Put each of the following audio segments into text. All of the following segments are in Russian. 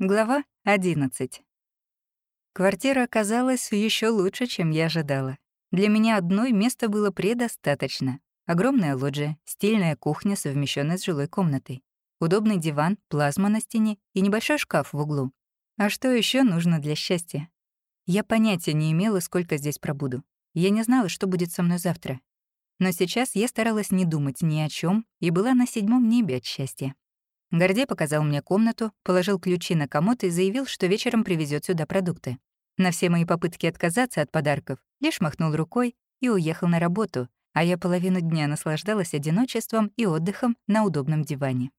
Глава 11. Квартира оказалась еще лучше, чем я ожидала. Для меня одной места было предостаточно. Огромная лоджия, стильная кухня, совмещенная с жилой комнатой, удобный диван, плазма на стене и небольшой шкаф в углу. А что еще нужно для счастья? Я понятия не имела, сколько здесь пробуду. Я не знала, что будет со мной завтра. Но сейчас я старалась не думать ни о чем и была на седьмом небе от счастья. Гордей показал мне комнату, положил ключи на комод и заявил, что вечером привезет сюда продукты. На все мои попытки отказаться от подарков лишь махнул рукой и уехал на работу, а я половину дня наслаждалась одиночеством и отдыхом на удобном диване.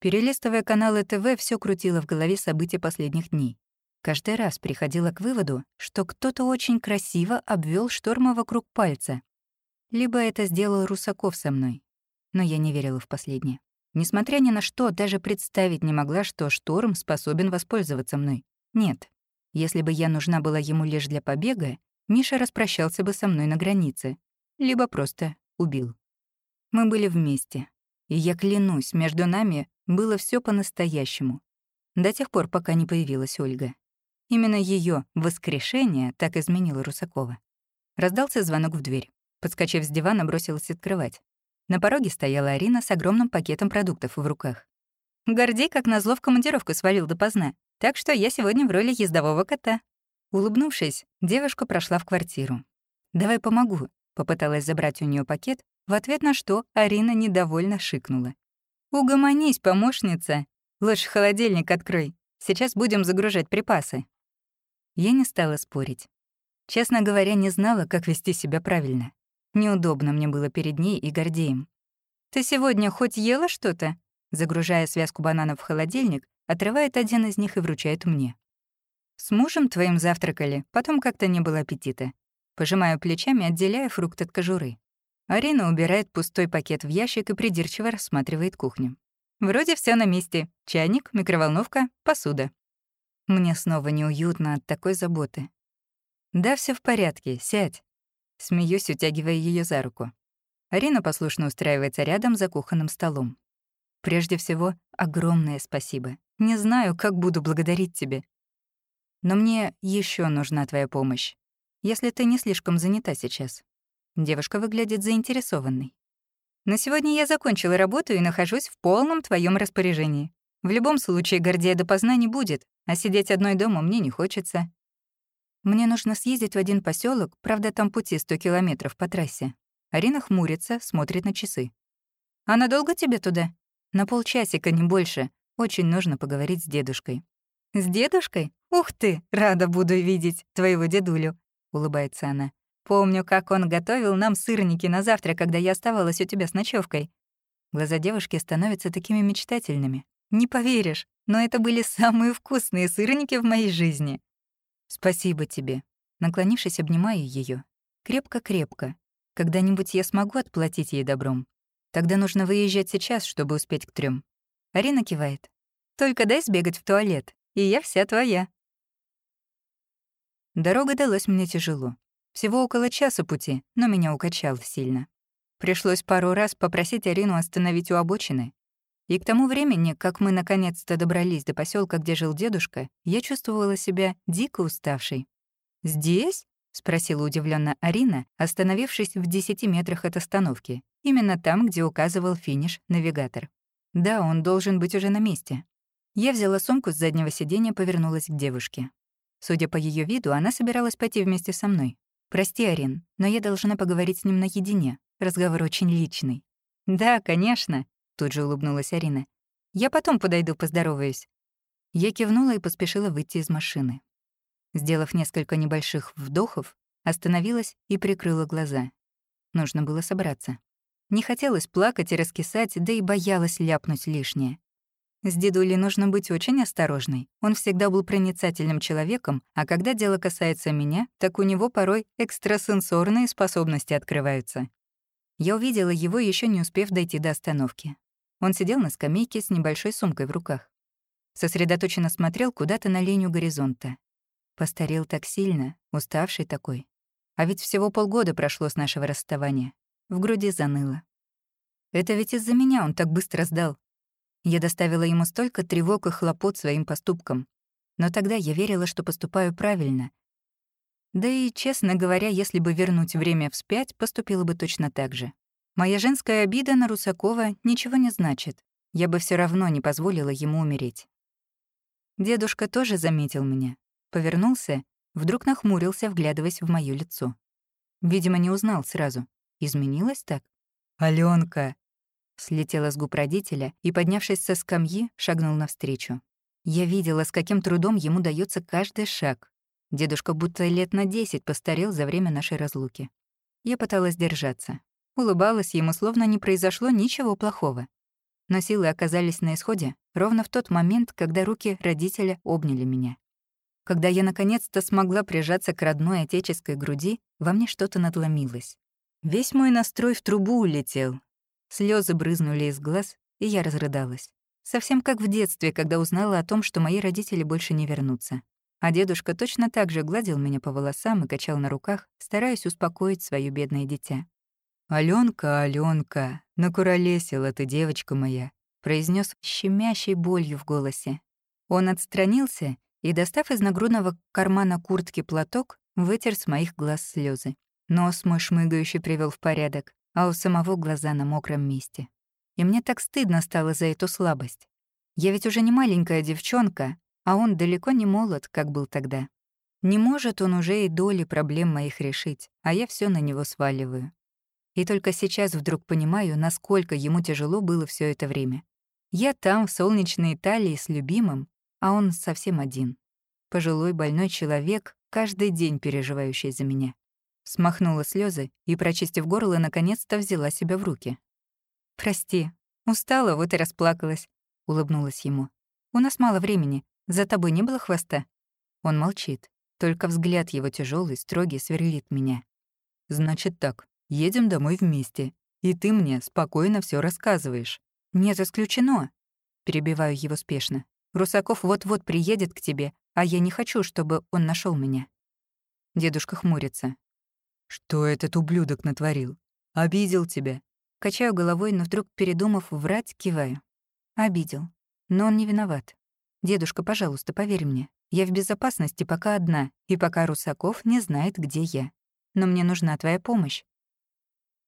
Перелистывая каналы ТВ, все крутило в голове события последних дней. Каждый раз приходила к выводу, что кто-то очень красиво обвел шторма вокруг пальца. Либо это сделал Русаков со мной. Но я не верила в последнее. Несмотря ни на что, даже представить не могла, что Шторм способен воспользоваться мной. Нет. Если бы я нужна была ему лишь для побега, Миша распрощался бы со мной на границе. Либо просто убил. Мы были вместе. И я клянусь, между нами было все по-настоящему. До тех пор, пока не появилась Ольга. Именно ее воскрешение так изменило Русакова. Раздался звонок в дверь. Подскочив с дивана, бросилась открывать. На пороге стояла Арина с огромным пакетом продуктов в руках. Гордей, как назло, в командировку свалил допоздна, так что я сегодня в роли ездового кота. Улыбнувшись, девушка прошла в квартиру. «Давай помогу», — попыталась забрать у нее пакет, в ответ на что Арина недовольно шикнула. «Угомонись, помощница. Лучше холодильник открой. Сейчас будем загружать припасы». Я не стала спорить. Честно говоря, не знала, как вести себя правильно. Неудобно мне было перед ней и Гордеем. «Ты сегодня хоть ела что-то?» Загружая связку бананов в холодильник, отрывает один из них и вручает мне. «С мужем твоим завтракали, потом как-то не было аппетита». Пожимаю плечами, отделяя фрукт от кожуры. Арина убирает пустой пакет в ящик и придирчиво рассматривает кухню. Вроде все на месте. Чайник, микроволновка, посуда. Мне снова неуютно от такой заботы. «Да, все в порядке, сядь». Смеюсь, утягивая ее за руку. Арина послушно устраивается рядом за кухонным столом. Прежде всего, огромное спасибо. Не знаю, как буду благодарить тебе. Но мне еще нужна твоя помощь, если ты не слишком занята сейчас. Девушка выглядит заинтересованной. На сегодня я закончила работу и нахожусь в полном твоем распоряжении. В любом случае, Гордея допоздна не будет, а сидеть одной дома мне не хочется. Мне нужно съездить в один поселок, правда, там пути 100 километров по трассе. Арина хмурится, смотрит на часы. «А надолго тебе туда?» «На полчасика, не больше. Очень нужно поговорить с дедушкой». «С дедушкой? Ух ты, рада буду видеть твоего дедулю», — улыбается она. «Помню, как он готовил нам сырники на завтра, когда я оставалась у тебя с ночевкой. Глаза девушки становятся такими мечтательными. Не поверишь, но это были самые вкусные сырники в моей жизни. «Спасибо тебе». Наклонившись, обнимаю ее. Крепко-крепко. Когда-нибудь я смогу отплатить ей добром. Тогда нужно выезжать сейчас, чтобы успеть к трем. Арина кивает. «Только дай сбегать в туалет, и я вся твоя». Дорога далась мне тяжело. Всего около часа пути, но меня укачало сильно. Пришлось пару раз попросить Арину остановить у обочины. И к тому времени, как мы наконец-то добрались до поселка, где жил дедушка, я чувствовала себя дико уставшей. «Здесь?» — спросила удивленно Арина, остановившись в 10 метрах от остановки, именно там, где указывал финиш навигатор. Да, он должен быть уже на месте. Я взяла сумку с заднего сиденья, повернулась к девушке. Судя по ее виду, она собиралась пойти вместе со мной. «Прости, Арин, но я должна поговорить с ним наедине. Разговор очень личный». «Да, конечно», Тут же улыбнулась Арина. «Я потом подойду, поздороваюсь». Я кивнула и поспешила выйти из машины. Сделав несколько небольших вдохов, остановилась и прикрыла глаза. Нужно было собраться. Не хотелось плакать и раскисать, да и боялась ляпнуть лишнее. С дедулей нужно быть очень осторожной. Он всегда был проницательным человеком, а когда дело касается меня, так у него порой экстрасенсорные способности открываются. Я увидела его, еще не успев дойти до остановки. Он сидел на скамейке с небольшой сумкой в руках. Сосредоточенно смотрел куда-то на линию горизонта. Постарел так сильно, уставший такой. А ведь всего полгода прошло с нашего расставания. В груди заныло. Это ведь из-за меня он так быстро сдал. Я доставила ему столько тревог и хлопот своим поступком. Но тогда я верила, что поступаю правильно. Да и, честно говоря, если бы вернуть время вспять, поступила бы точно так же. Моя женская обида на Русакова ничего не значит. Я бы все равно не позволила ему умереть. Дедушка тоже заметил меня. Повернулся, вдруг нахмурился, вглядываясь в моё лицо. Видимо, не узнал сразу. Изменилась так? Алёнка! Слетела с губ родителя и, поднявшись со скамьи, шагнул навстречу. Я видела, с каким трудом ему дается каждый шаг. Дедушка будто лет на десять постарел за время нашей разлуки. Я пыталась держаться. Улыбалась ему, словно не произошло ничего плохого. Но силы оказались на исходе ровно в тот момент, когда руки родителя обняли меня. Когда я наконец-то смогла прижаться к родной отеческой груди, во мне что-то надломилось. Весь мой настрой в трубу улетел. Слезы брызнули из глаз, и я разрыдалась. Совсем как в детстве, когда узнала о том, что мои родители больше не вернутся. А дедушка точно так же гладил меня по волосам и качал на руках, стараясь успокоить свое бедное дитя. «Алёнка, Алёнка, накуролесила ты, девочка моя», произнес щемящей болью в голосе. Он отстранился и, достав из нагрудного кармана куртки платок, вытер с моих глаз слезы. Нос мой шмыгающий привел в порядок, а у самого глаза на мокром месте. И мне так стыдно стало за эту слабость. Я ведь уже не маленькая девчонка, а он далеко не молод, как был тогда. Не может он уже и доли проблем моих решить, а я все на него сваливаю. И только сейчас вдруг понимаю, насколько ему тяжело было все это время. Я там, в солнечной Италии, с любимым, а он совсем один. Пожилой больной человек, каждый день переживающий за меня. Смахнула слезы и, прочистив горло, наконец-то взяла себя в руки. «Прости, устала, вот и расплакалась», — улыбнулась ему. «У нас мало времени. За тобой не было хвоста?» Он молчит. Только взгляд его тяжелый, строгий, сверлит меня. «Значит так, едем домой вместе, и ты мне спокойно все рассказываешь». «Нет, исключено», — перебиваю его спешно. «Русаков вот-вот приедет к тебе, а я не хочу, чтобы он нашел меня». Дедушка хмурится. «Что этот ублюдок натворил? Обидел тебя?» Качаю головой, но вдруг, передумав врать, киваю. Обидел. Но он не виноват. Дедушка, пожалуйста, поверь мне. Я в безопасности пока одна, и пока Русаков не знает, где я. Но мне нужна твоя помощь.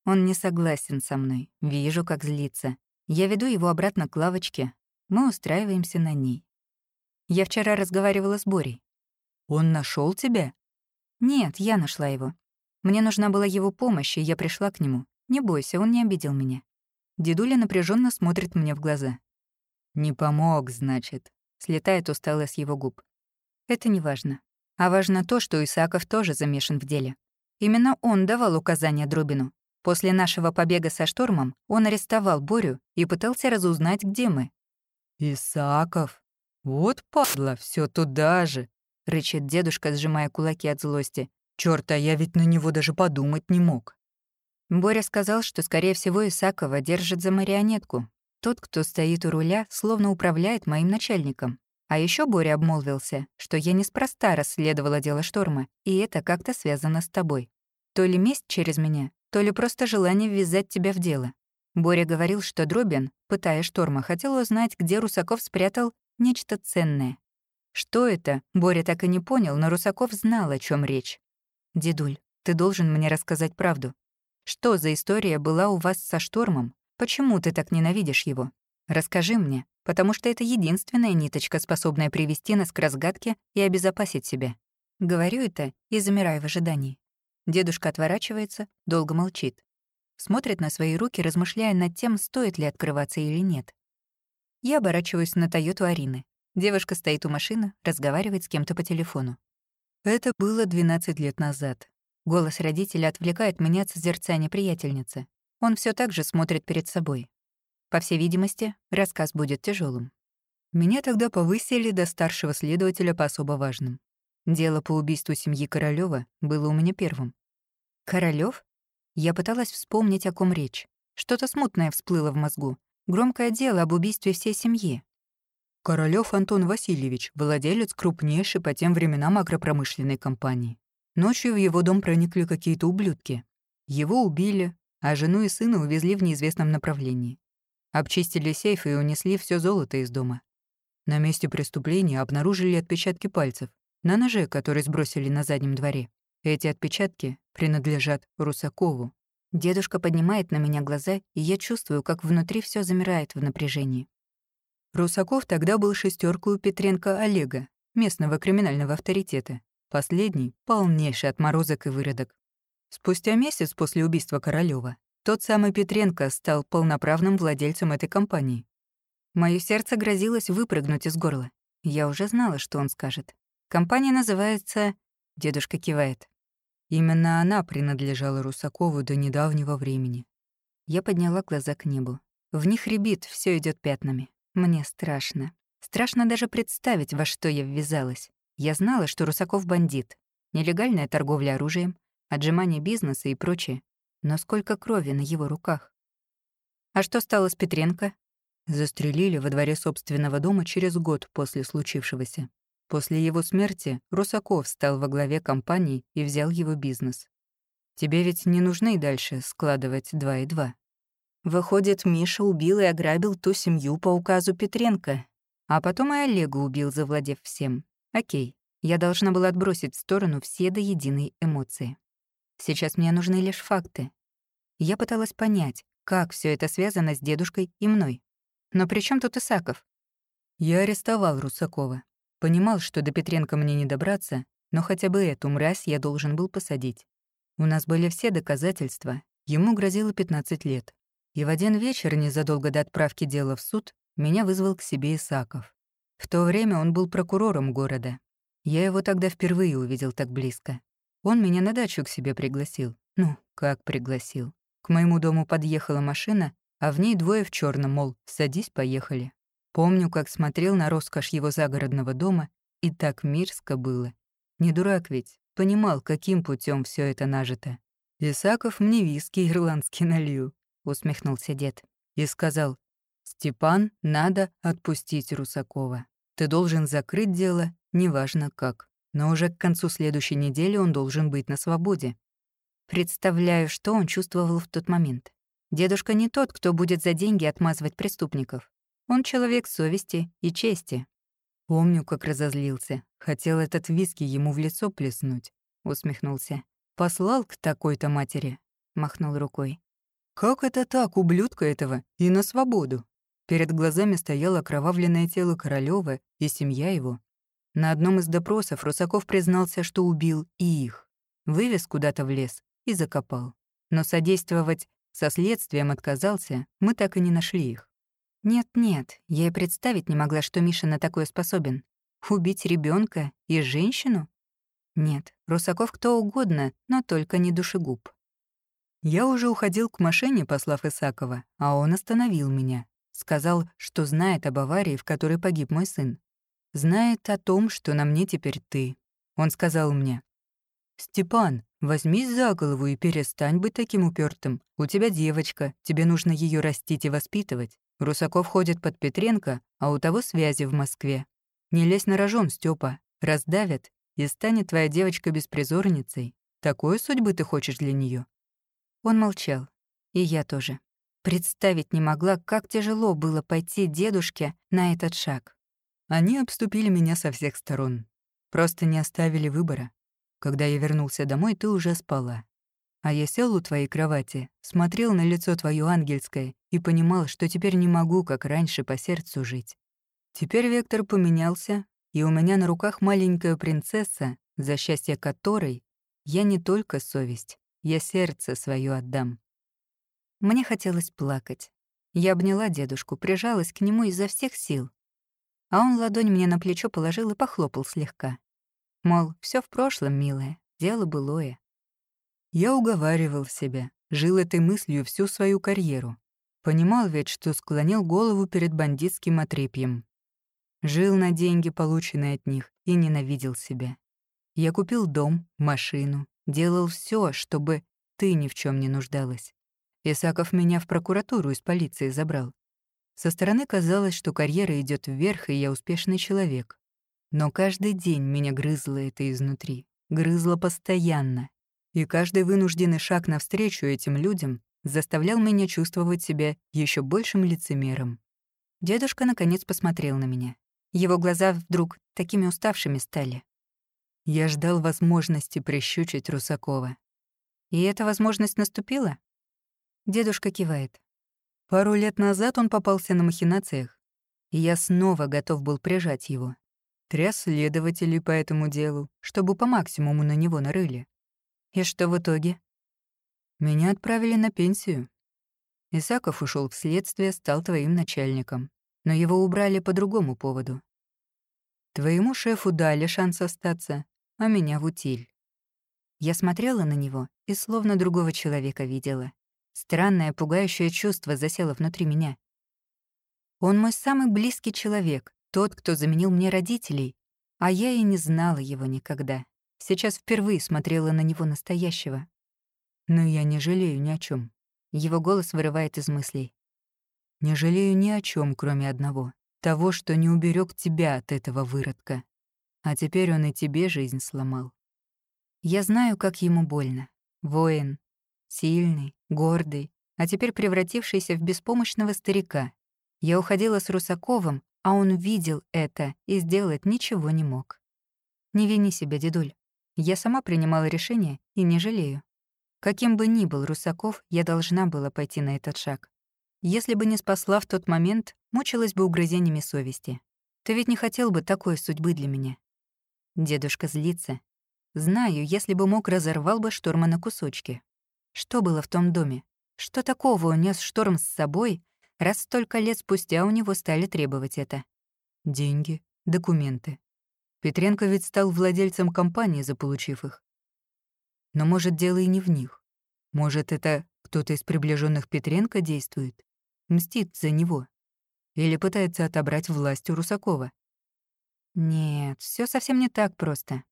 Он не согласен со мной. Вижу, как злится. Я веду его обратно к лавочке. Мы устраиваемся на ней. Я вчера разговаривала с Борей. «Он нашел тебя?» «Нет, я нашла его. Мне нужна была его помощь, и я пришла к нему. Не бойся, он не обидел меня. Дедуля напряженно смотрит мне в глаза. «Не помог, значит», — слетает устало с его губ. Это не важно. А важно то, что Исаков тоже замешан в деле. Именно он давал указания Дробину. После нашего побега со штормом он арестовал Борю и пытался разузнать, где мы. «Исаков? Вот падла, все туда же!» — рычит дедушка, сжимая кулаки от злости. Чёрт, а я ведь на него даже подумать не мог. Боря сказал, что, скорее всего, Исакова держит за марионетку. Тот, кто стоит у руля, словно управляет моим начальником. А еще Боря обмолвился, что я неспроста расследовала дело Шторма, и это как-то связано с тобой. То ли месть через меня, то ли просто желание ввязать тебя в дело. Боря говорил, что Дробин, пытая Шторма, хотел узнать, где Русаков спрятал нечто ценное. Что это, Боря так и не понял, но Русаков знал, о чем речь. «Дедуль, ты должен мне рассказать правду. Что за история была у вас со штормом? Почему ты так ненавидишь его? Расскажи мне, потому что это единственная ниточка, способная привести нас к разгадке и обезопасить себя». Говорю это и замираю в ожидании. Дедушка отворачивается, долго молчит. Смотрит на свои руки, размышляя над тем, стоит ли открываться или нет. Я оборачиваюсь на Тойоту Арины. Девушка стоит у машины, разговаривает с кем-то по телефону. Это было 12 лет назад. Голос родителя отвлекает меня от созерцания приятельницы. Он все так же смотрит перед собой. По всей видимости, рассказ будет тяжелым. Меня тогда повысили до старшего следователя по особо важным. Дело по убийству семьи Королёва было у меня первым. Королёв? Я пыталась вспомнить, о ком речь. Что-то смутное всплыло в мозгу. Громкое дело об убийстве всей семьи. Королёв Антон Васильевич, владелец крупнейшей по тем временам агропромышленной компании. Ночью в его дом проникли какие-то ублюдки. Его убили, а жену и сына увезли в неизвестном направлении. Обчистили сейф и унесли все золото из дома. На месте преступления обнаружили отпечатки пальцев на ноже, который сбросили на заднем дворе. Эти отпечатки принадлежат Русакову. Дедушка поднимает на меня глаза, и я чувствую, как внутри все замирает в напряжении. Русаков тогда был шестеркой у Петренко Олега, местного криминального авторитета. Последний — полнейший отморозок и выродок. Спустя месяц после убийства Королёва тот самый Петренко стал полноправным владельцем этой компании. Моё сердце грозилось выпрыгнуть из горла. Я уже знала, что он скажет. Компания называется... Дедушка кивает. Именно она принадлежала Русакову до недавнего времени. Я подняла глаза к небу. В них рябит, все идет пятнами. Мне страшно. Страшно даже представить, во что я ввязалась. Я знала, что Русаков бандит. Нелегальная торговля оружием, отжимание бизнеса и прочее. Но сколько крови на его руках. А что стало с Петренко? Застрелили во дворе собственного дома через год после случившегося. После его смерти Русаков стал во главе компании и взял его бизнес. Тебе ведь не нужно и дальше складывать два и два. Выходит, Миша убил и ограбил ту семью по указу Петренко, а потом и Олега убил, завладев всем. Окей, я должна была отбросить в сторону все до единой эмоции. Сейчас мне нужны лишь факты. Я пыталась понять, как все это связано с дедушкой и мной. Но при чем тут Исаков? Я арестовал Русакова. Понимал, что до Петренко мне не добраться, но хотя бы эту мразь я должен был посадить. У нас были все доказательства. Ему грозило 15 лет. И в один вечер, незадолго до отправки дела в суд, меня вызвал к себе Исаков. В то время он был прокурором города. Я его тогда впервые увидел так близко. Он меня на дачу к себе пригласил. Ну, как пригласил. К моему дому подъехала машина, а в ней двое в черном, мол, садись, поехали. Помню, как смотрел на роскошь его загородного дома, и так мирско было. Не дурак ведь, понимал, каким путем все это нажито. «Исаков мне виски ирландский налил», — усмехнулся дед. И сказал, «Степан, надо отпустить Русакова. Ты должен закрыть дело, неважно как. Но уже к концу следующей недели он должен быть на свободе». Представляю, что он чувствовал в тот момент. Дедушка не тот, кто будет за деньги отмазывать преступников. Он человек совести и чести. Помню, как разозлился. Хотел этот виски ему в лицо плеснуть. Усмехнулся. Послал к такой-то матери. Махнул рукой. Как это так, ублюдка этого, и на свободу? Перед глазами стояло окровавленное тело Королёва и семья его. На одном из допросов Русаков признался, что убил и их. Вывез куда-то в лес и закопал. Но содействовать со следствием отказался, мы так и не нашли их. Нет-нет, я и представить не могла, что Миша на такое способен. Убить ребенка и женщину? Нет, Русаков кто угодно, но только не душегуб. Я уже уходил к машине, послав Исакова, а он остановил меня. Сказал, что знает об аварии, в которой погиб мой сын. Знает о том, что на мне теперь ты. Он сказал мне, «Степан, возьмись за голову и перестань быть таким упертым. У тебя девочка, тебе нужно ее растить и воспитывать. Русаков ходит под Петренко, а у того связи в Москве. Не лезь на рожон, Степа, раздавят, и станет твоя девочка беспризорницей. Такой судьбы ты хочешь для нее. Он молчал, и я тоже. Представить не могла, как тяжело было пойти дедушке на этот шаг. Они обступили меня со всех сторон. Просто не оставили выбора. Когда я вернулся домой, ты уже спала. А я сел у твоей кровати, смотрел на лицо твое ангельское и понимал, что теперь не могу, как раньше, по сердцу жить. Теперь вектор поменялся, и у меня на руках маленькая принцесса, за счастье которой я не только совесть, я сердце свое отдам. Мне хотелось плакать. Я обняла дедушку, прижалась к нему изо всех сил. А он ладонь мне на плечо положил и похлопал слегка. Мол, все в прошлом, милая, дело былое. Я уговаривал себя, жил этой мыслью всю свою карьеру. Понимал ведь, что склонил голову перед бандитским отрепьем. Жил на деньги, полученные от них, и ненавидел себя. Я купил дом, машину, делал все, чтобы ты ни в чем не нуждалась. Исаков меня в прокуратуру из полиции забрал. Со стороны казалось, что карьера идет вверх, и я успешный человек. Но каждый день меня грызло это изнутри. Грызло постоянно. И каждый вынужденный шаг навстречу этим людям заставлял меня чувствовать себя еще большим лицемером. Дедушка наконец посмотрел на меня. Его глаза вдруг такими уставшими стали. Я ждал возможности прищучить Русакова. И эта возможность наступила? Дедушка кивает. Пару лет назад он попался на махинациях, и я снова готов был прижать его. Тряс следователей по этому делу, чтобы по максимуму на него нарыли. И что в итоге? Меня отправили на пенсию. Исаков ушел в следствие, стал твоим начальником. Но его убрали по другому поводу. Твоему шефу дали шанс остаться, а меня в утиль. Я смотрела на него и словно другого человека видела. Странное, пугающее чувство засело внутри меня. Он мой самый близкий человек, тот, кто заменил мне родителей, а я и не знала его никогда. Сейчас впервые смотрела на него настоящего. Но я не жалею ни о чем. Его голос вырывает из мыслей. Не жалею ни о чем, кроме одного. Того, что не уберег тебя от этого выродка. А теперь он и тебе жизнь сломал. Я знаю, как ему больно. Воин. Сильный, гордый, а теперь превратившийся в беспомощного старика. Я уходила с Русаковым, а он видел это и сделать ничего не мог. Не вини себя, дедуль. Я сама принимала решение и не жалею. Каким бы ни был Русаков, я должна была пойти на этот шаг. Если бы не спасла в тот момент, мучилась бы угрызениями совести. Ты ведь не хотел бы такой судьбы для меня. Дедушка злится. Знаю, если бы мог, разорвал бы шторма на кусочки. Что было в том доме? Что такого унес шторм с собой, раз столько лет спустя у него стали требовать это? Деньги, документы. Петренко ведь стал владельцем компании, заполучив их. Но, может, дело и не в них. Может, это кто-то из приближенных Петренко действует, мстит за него. Или пытается отобрать власть у Русакова. Нет, все совсем не так просто.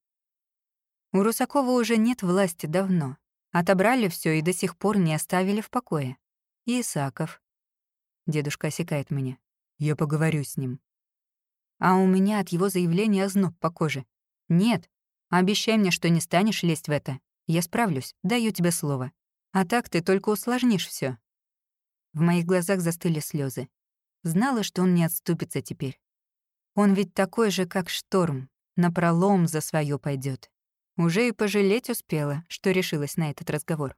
У Русакова уже нет власти давно. Отобрали все и до сих пор не оставили в покое. И Исаков. Дедушка осекает меня. Я поговорю с ним. А у меня от его заявления озноб по коже. Нет, обещай мне, что не станешь лезть в это. Я справлюсь, даю тебе слово. А так ты только усложнишь все. В моих глазах застыли слезы. Знала, что он не отступится теперь. Он ведь такой же, как шторм, напролом за свое пойдет. Уже и пожалеть успела, что решилась на этот разговор.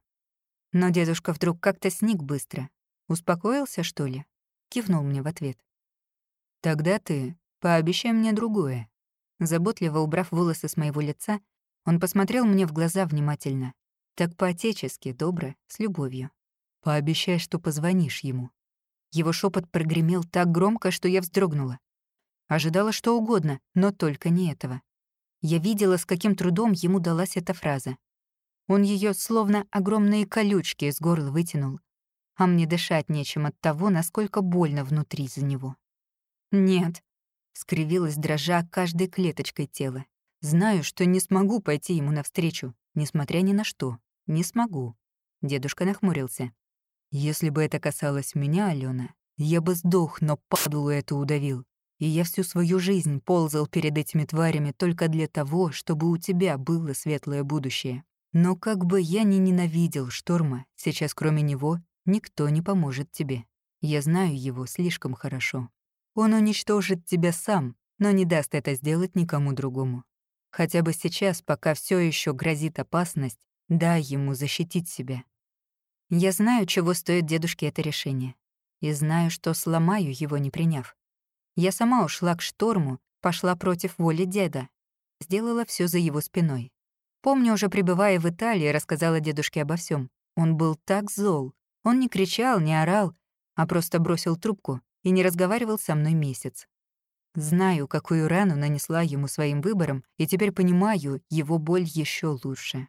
Но дедушка вдруг как-то сник быстро. Успокоился, что ли? Кивнул мне в ответ. «Тогда ты пообещай мне другое». Заботливо убрав волосы с моего лица, он посмотрел мне в глаза внимательно. Так по-отечески, добро, с любовью. «Пообещай, что позвонишь ему». Его шепот прогремел так громко, что я вздрогнула. Ожидала что угодно, но только не этого. Я видела, с каким трудом ему далась эта фраза. Он ее словно огромные колючки из горла вытянул, а мне дышать нечем от того, насколько больно внутри за него. «Нет», — скривилась, дрожа каждой клеточкой тела. Знаю, что не смогу пойти ему навстречу, несмотря ни на что. Не смогу. Дедушка нахмурился. Если бы это касалось меня, Алена, я бы сдох, но падлу эту удавил. И я всю свою жизнь ползал перед этими тварями только для того, чтобы у тебя было светлое будущее. Но как бы я ни ненавидел Шторма, сейчас кроме него никто не поможет тебе. Я знаю его слишком хорошо. Он уничтожит тебя сам, но не даст это сделать никому другому. Хотя бы сейчас, пока все еще грозит опасность, дай ему защитить себя. Я знаю, чего стоит дедушке это решение. И знаю, что сломаю его, не приняв. Я сама ушла к шторму, пошла против воли деда. Сделала все за его спиной. Помню, уже пребывая в Италии, рассказала дедушке обо всем. Он был так зол. Он не кричал, не орал, а просто бросил трубку и не разговаривал со мной месяц. Знаю, какую рану нанесла ему своим выбором, и теперь понимаю его боль еще лучше.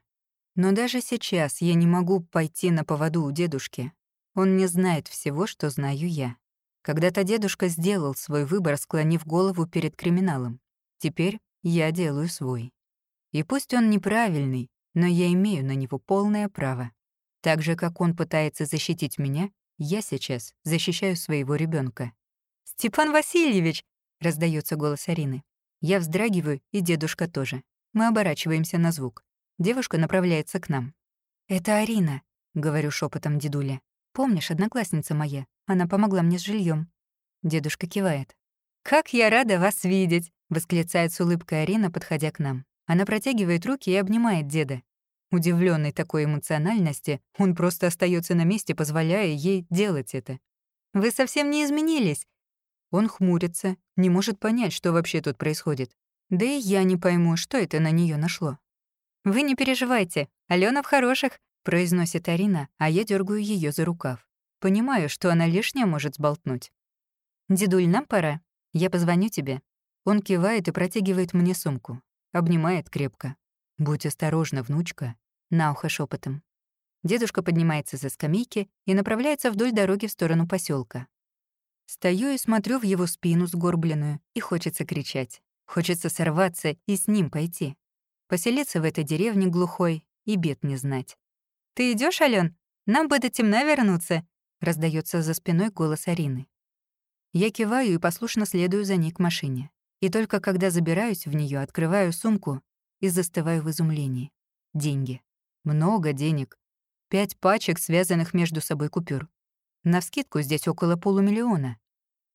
Но даже сейчас я не могу пойти на поводу у дедушки. Он не знает всего, что знаю я. Когда-то дедушка сделал свой выбор, склонив голову перед криминалом. Теперь я делаю свой. И пусть он неправильный, но я имею на него полное право. Так же, как он пытается защитить меня, я сейчас защищаю своего ребенка. «Степан Васильевич!» — раздается голос Арины. Я вздрагиваю, и дедушка тоже. Мы оборачиваемся на звук. Девушка направляется к нам. «Это Арина», — говорю шепотом дедуле. «Помнишь, одноклассница моя? Она помогла мне с жильем. Дедушка кивает. «Как я рада вас видеть!» — восклицает с улыбкой Арина, подходя к нам. Она протягивает руки и обнимает деда. Удивленный такой эмоциональности, он просто остается на месте, позволяя ей делать это. «Вы совсем не изменились!» Он хмурится, не может понять, что вообще тут происходит. Да и я не пойму, что это на нее нашло. «Вы не переживайте, Алена в хороших», — произносит Арина, а я дергаю ее за рукав. Понимаю, что она лишнее может сболтнуть. «Дедуль, нам пора. Я позвоню тебе». Он кивает и протягивает мне сумку. Обнимает крепко. «Будь осторожна, внучка», — на ухо шепотом. Дедушка поднимается за скамейки и направляется вдоль дороги в сторону поселка. Стою и смотрю в его спину сгорбленную, и хочется кричать. Хочется сорваться и с ним пойти. Поселиться в этой деревне глухой и бед не знать. «Ты идешь, Ален? Нам бы до темна вернуться», — раздается за спиной голос Арины. Я киваю и послушно следую за ней к машине. И только когда забираюсь в нее, открываю сумку и застываю в изумлении. Деньги. Много денег. Пять пачек, связанных между собой купюр. Навскидку здесь около полумиллиона.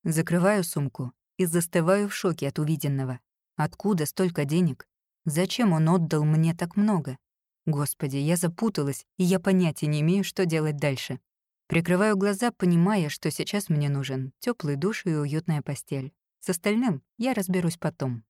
Закрываю сумку и застываю в шоке от увиденного. Откуда столько денег? Зачем он отдал мне так много? Господи, я запуталась, и я понятия не имею, что делать дальше. Прикрываю глаза, понимая, что сейчас мне нужен теплый душ и уютная постель. С остальным я разберусь потом.